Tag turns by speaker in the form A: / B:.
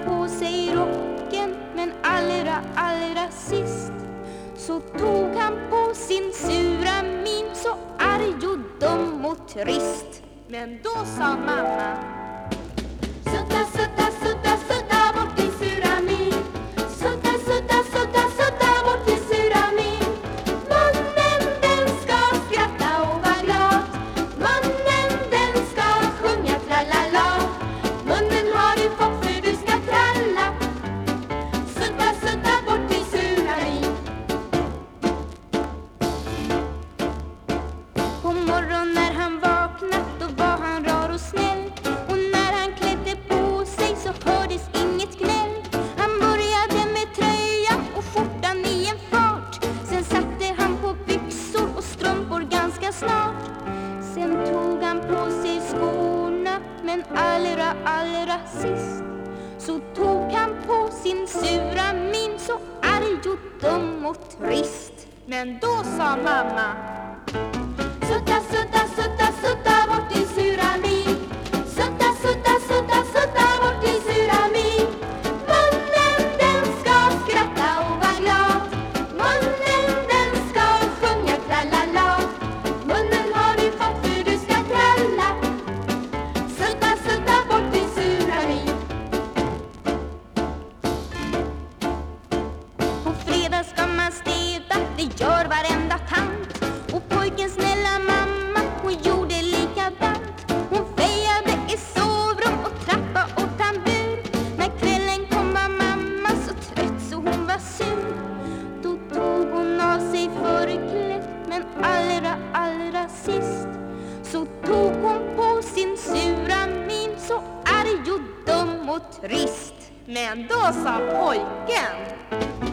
A: på sig rocken men allra, allra sist så tog han på sin sura min så arg och dum och trist.
B: Men då sa mamma
A: allra, allra sist så tog han på sin sura min så arg och dum och trist. Men då sa mamma, sutta, sutta och trist.
B: Men då sa pojken